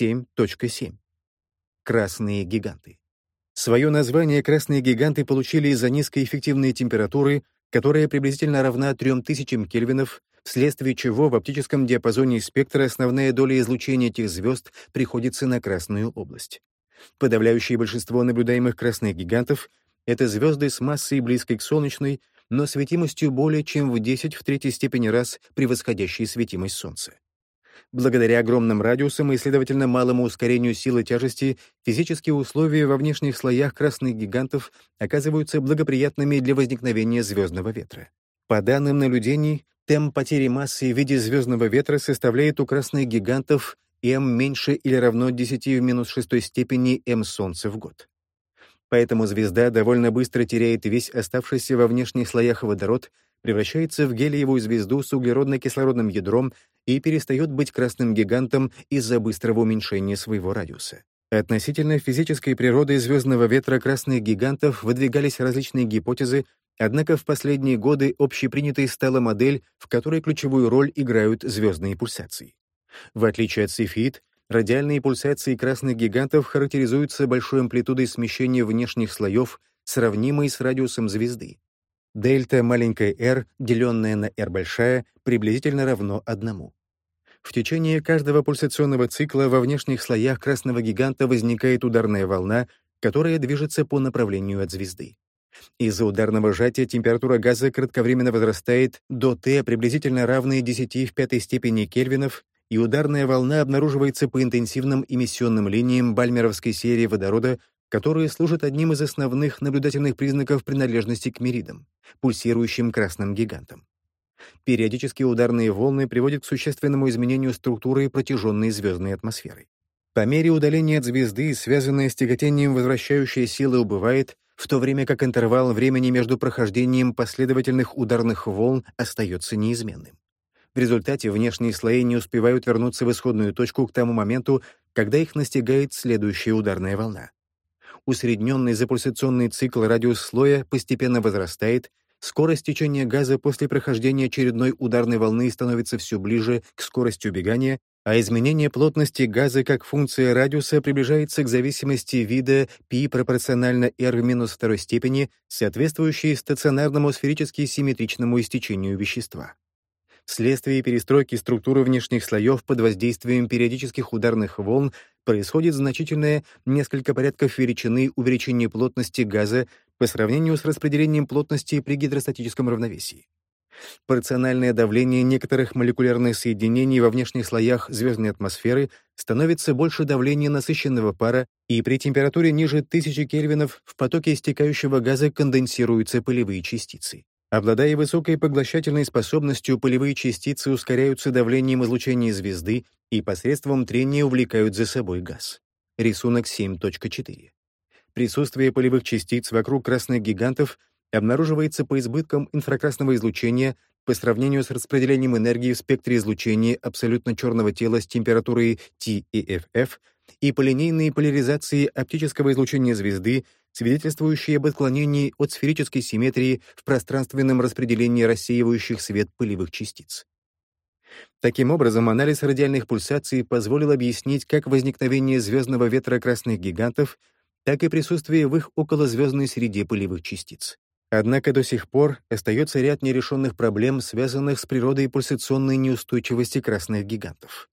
7.7. Красные гиганты. Свое название красные гиганты получили из-за низкоэффективной температуры, которая приблизительно равна 3000 кельвинов, вследствие чего в оптическом диапазоне спектра основная доля излучения этих звезд приходится на Красную область. Подавляющее большинство наблюдаемых красных гигантов — это звезды с массой близкой к солнечной, но светимостью более чем в 10 в третьей степени раз превосходящей светимость Солнца. Благодаря огромным радиусам и, следовательно, малому ускорению силы тяжести, физические условия во внешних слоях красных гигантов оказываются благоприятными для возникновения звездного ветра. По данным наблюдений, темп потери массы в виде звездного ветра составляет у красных гигантов m меньше или равно 10 в минус шестой степени m Солнца в год. Поэтому звезда довольно быстро теряет весь оставшийся во внешних слоях водород, превращается в гелиевую звезду с углеродно-кислородным ядром и перестает быть красным гигантом из-за быстрого уменьшения своего радиуса. Относительно физической природы звездного ветра красных гигантов выдвигались различные гипотезы, однако в последние годы общепринятой стала модель, в которой ключевую роль играют звездные пульсации. В отличие от цефит, радиальные пульсации красных гигантов характеризуются большой амплитудой смещения внешних слоев, сравнимой с радиусом звезды. Дельта маленькая r, деленная на r большая, приблизительно равно одному. В течение каждого пульсационного цикла во внешних слоях красного гиганта возникает ударная волна, которая движется по направлению от звезды. Из-за ударного сжатия температура газа кратковременно возрастает до Т, приблизительно равной 10 в пятой степени кельвинов, и ударная волна обнаруживается по интенсивным эмиссионным линиям бальмеровской серии водорода которые служат одним из основных наблюдательных признаков принадлежности к меридам, пульсирующим красным гигантам. Периодические ударные волны приводят к существенному изменению структуры протяженной звездной атмосферы. По мере удаления от звезды, связанная с тяготением возвращающая сила убывает, в то время как интервал времени между прохождением последовательных ударных волн остается неизменным. В результате внешние слои не успевают вернуться в исходную точку к тому моменту, когда их настигает следующая ударная волна усредненный запульсационный цикл радиус слоя постепенно возрастает, скорость течения газа после прохождения очередной ударной волны становится все ближе к скорости убегания, а изменение плотности газа как функция радиуса приближается к зависимости вида π пропорционально r в минус второй степени, соответствующей стационарному сферически симметричному истечению вещества. Вследствие перестройки структуры внешних слоев под воздействием периодических ударных волн происходит значительное несколько порядков величины увеличения плотности газа по сравнению с распределением плотности при гидростатическом равновесии. Порциональное давление некоторых молекулярных соединений во внешних слоях звездной атмосферы становится больше давления насыщенного пара, и при температуре ниже 1000 кельвинов в потоке истекающего газа конденсируются пылевые частицы. Обладая высокой поглощательной способностью, пылевые частицы ускоряются давлением излучения звезды и посредством трения увлекают за собой газ. Рисунок 7.4. Присутствие полевых частиц вокруг красных гигантов обнаруживается по избыткам инфракрасного излучения по сравнению с распределением энергии в спектре излучения абсолютно черного тела с температурой T и FF и по линейной поляризации оптического излучения звезды свидетельствующие об отклонении от сферической симметрии в пространственном распределении рассеивающих свет пылевых частиц. Таким образом, анализ радиальных пульсаций позволил объяснить как возникновение звездного ветра красных гигантов, так и присутствие в их околозвездной среде пылевых частиц. Однако до сих пор остается ряд нерешенных проблем, связанных с природой пульсационной неустойчивости красных гигантов.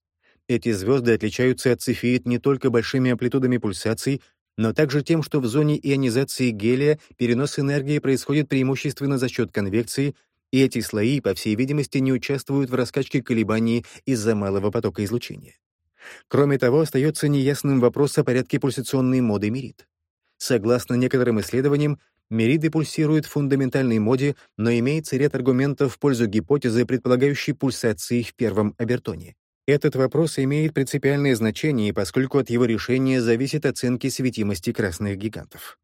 Эти звезды отличаются от цефеид не только большими амплитудами пульсаций, но также тем, что в зоне ионизации гелия перенос энергии происходит преимущественно за счет конвекции, и эти слои, по всей видимости, не участвуют в раскачке колебаний из-за малого потока излучения. Кроме того, остается неясным вопрос о порядке пульсационной моды мерид. Согласно некоторым исследованиям, мериды пульсируют в фундаментальной моде, но имеется ряд аргументов в пользу гипотезы, предполагающей пульсации в первом обертоне. Этот вопрос имеет принципиальное значение, поскольку от его решения зависит оценки светимости красных гигантов.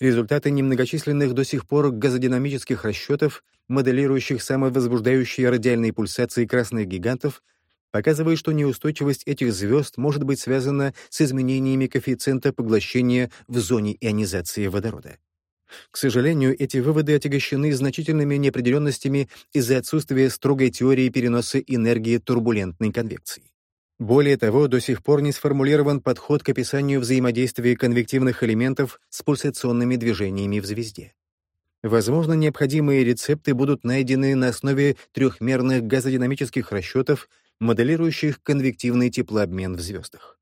Результаты немногочисленных до сих пор газодинамических расчетов, моделирующих самовозбуждающие радиальные пульсации красных гигантов, показывают, что неустойчивость этих звезд может быть связана с изменениями коэффициента поглощения в зоне ионизации водорода. К сожалению, эти выводы отягощены значительными неопределенностями из-за отсутствия строгой теории переноса энергии турбулентной конвекции. Более того, до сих пор не сформулирован подход к описанию взаимодействия конвективных элементов с пульсационными движениями в звезде. Возможно, необходимые рецепты будут найдены на основе трехмерных газодинамических расчетов, моделирующих конвективный теплообмен в звездах.